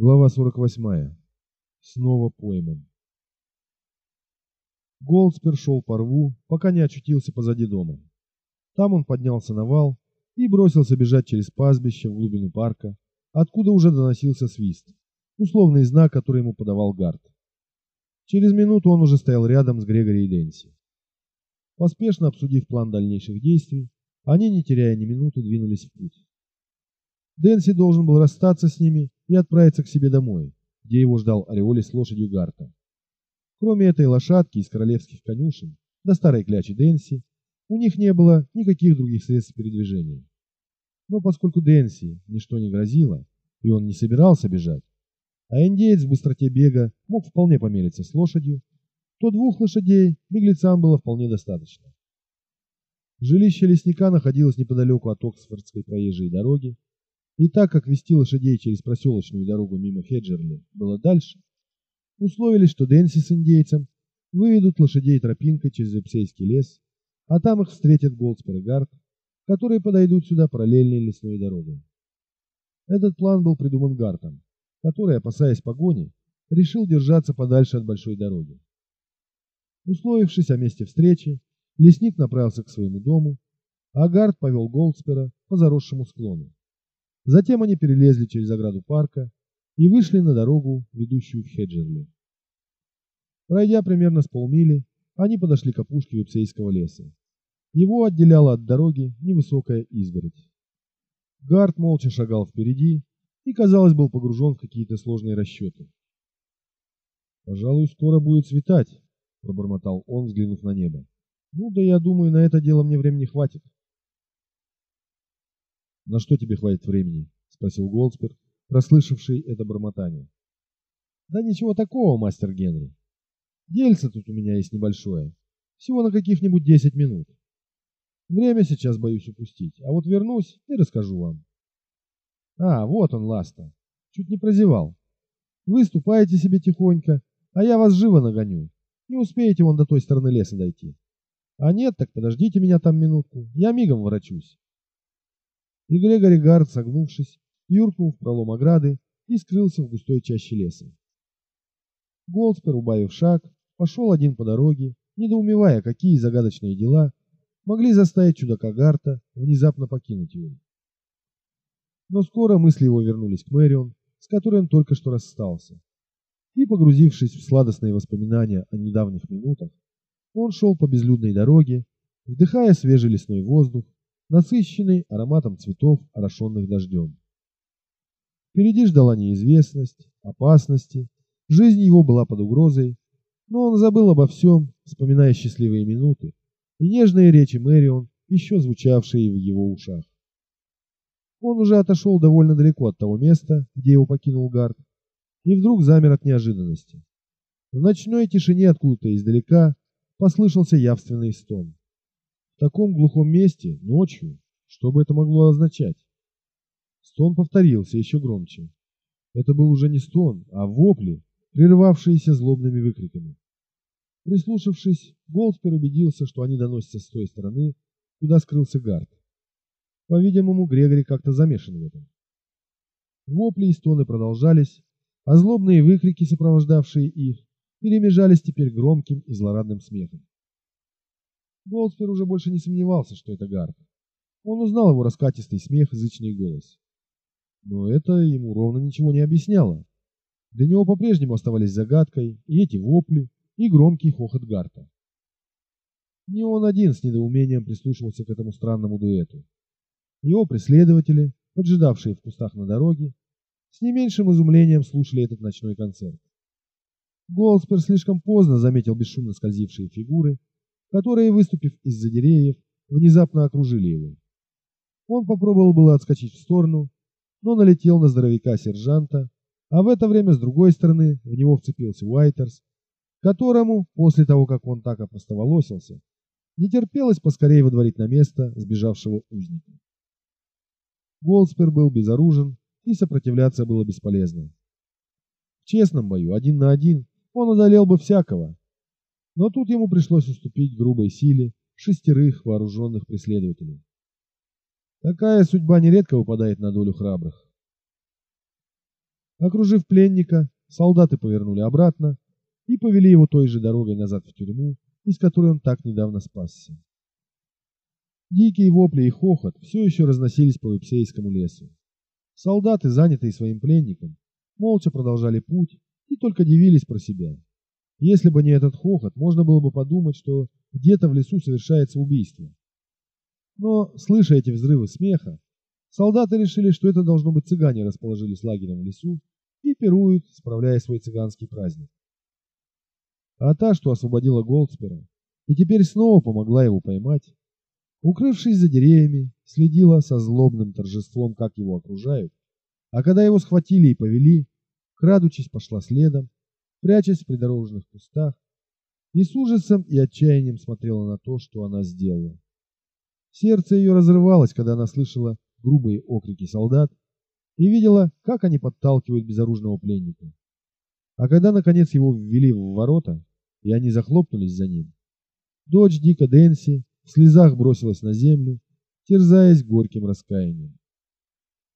Глава 48. Снова пойман. Голдспер шел по рву, пока не очутился позади дома. Там он поднялся на вал и бросился бежать через пастбище в глубину парка, откуда уже доносился свист, условный знак, который ему подавал Гард. Через минуту он уже стоял рядом с Грегори и Дэнси. Поспешно обсудив план дальнейших действий, они, не теряя ни минуты, двинулись в путь. Дэнси должен был расстаться с ними и отправиться к себе домой, где его ждал Ореоли с лошадью Гарта. Кроме этой лошадки из королевских конюшен, до старой клячи Дэнси, у них не было никаких других средств передвижения. Но поскольку Дэнси ничто не грозило, и он не собирался бежать, а индеец в быстроте бега мог вполне помериться с лошадью, то двух лошадей беглецам было вполне достаточно. Жилище лесника находилось неподалеку от Оксфордской проезжей дороги, и так как вести лошадей через проселочную дорогу мимо Хеджерли было дальше, условились, что Дэнси с индейцем выведут лошадей тропинкой через Эпсейский лес, а там их встретят Голдспер и Гард, которые подойдут сюда параллельной лесной дорогой. Этот план был придуман Гартом, который, опасаясь погони, решил держаться подальше от большой дороги. Условившись о месте встречи, лесник направился к своему дому, а Гард повел Голдспера по заросшему склону. Затем они перелезли через ограду парка и вышли на дорогу, ведущую в Хеджерли. Пройдя примерно с полмили, они подошли к опушке Випсейского леса. Его отделяла от дороги невысокая изгородь. Гард молча шагал впереди и, казалось, был погружен в какие-то сложные расчеты. «Пожалуй, скоро будет светать», — пробормотал он, взглянув на небо. «Ну да я думаю, на это дело мне времени хватит». «На что тебе хватит времени?» — спросил Голдспер, прослышавший это бормотание. «Да ничего такого, мастер Генри. Дельце тут у меня есть небольшое. Всего на каких-нибудь десять минут. Время сейчас боюсь упустить, а вот вернусь и расскажу вам». «А, вот он, Ласта. Чуть не прозевал. Вы ступаете себе тихонько, а я вас живо нагоню. Не успеете вон до той стороны леса дойти. А нет, так подождите меня там минутку, я мигом ворочусь». И Грегори Гард, согнувшись, юркнул в пролом ограды и скрылся в густой чаще леса. Голдспер, убавив шаг, пошел один по дороге, недоумевая, какие загадочные дела могли заставить чудака Гарта внезапно покинуть его. Но скоро мысли его вернулись к Мэрион, с которой он только что расстался. И, погрузившись в сладостные воспоминания о недавних минутах, он шел по безлюдной дороге, вдыхая свежий лесной воздух насыщенный ароматом цветов, орошенных дождем. Впереди ждала неизвестность, опасности, жизнь его была под угрозой, но он забыл обо всем, вспоминая счастливые минуты и нежные речи Мэрион, еще звучавшие в его ушах. Он уже отошел довольно далеко от того места, где его покинул Гард, и вдруг замер от неожиданности. В ночной тишине откуда-то издалека послышался явственный стон. В таком глухом месте, ночью, что бы это могло означать? Стон повторился еще громче. Это был уже не стон, а вопли, прерывавшиеся злобными выкриками. Прислушавшись, Голдспер убедился, что они доносятся с той стороны, куда скрылся Гард. По-видимому, Грегори как-то замешан в этом. Вопли и стоны продолжались, а злобные выкрики, сопровождавшие их, перемежались теперь громким и злорадным смехом. Голдспер уже больше не сомневался, что это Гард. Он узнал его раскатистый смех зычный голос. Но это ему ровно ничего не объясняло. Для него по-прежнему оставались загадкой и эти вопли, и громкий хохот Гарта. Не он один с недоумением прислушивался к этому странному дуэту. Его преследователи, поджидавшие в кустах на дороге, с не меньшим изумлением слушали этот ночной концерт. Голдспер слишком поздно заметил бесшумно скользившие фигуры которые, выступив из-за деревьев, внезапно окружили его. Он попробовал было отскочить в сторону, но налетел на здоровяка-сержанта, а в это время с другой стороны в него вцепился Уайтерс, которому, после того, как он так опростоволосился, не терпелось поскорее выдворить на место сбежавшего узника. Голдспер был безоружен, и сопротивляться было бесполезно. В честном бою, один на один, он одолел бы всякого, но тут ему пришлось уступить грубой силе шестерых вооруженных преследователей. Такая судьба нередко выпадает на долю храбрых. Окружив пленника, солдаты повернули обратно и повели его той же дорогой назад в тюрьму, из которой он так недавно спасся. Дикие вопли и хохот все еще разносились по Эпсейскому лесу. Солдаты, занятые своим пленником, молча продолжали путь и только дивились про себя. Если бы не этот хохот, можно было бы подумать, что где-то в лесу совершается убийство. Но, слыша эти взрывы смеха, солдаты решили, что это должно быть цыгане расположились лагерем в лесу и пируют, справляя свой цыганский праздник. А та, что освободила Голдспера, и теперь снова помогла его поймать, укрывшись за деревьями, следила со злобным торжеством, как его окружают, а когда его схватили и повели, крадучись пошла следом, прячась в придорожных кустах, и с ужасом и отчаянием смотрела на то, что она сделала. Сердце ее разрывалось, когда она слышала грубые окрики солдат и видела, как они подталкивают безоружного пленника. А когда, наконец, его ввели в ворота, и они захлопнулись за ним, дочь Дика Дэнси в слезах бросилась на землю, терзаясь горьким раскаянием.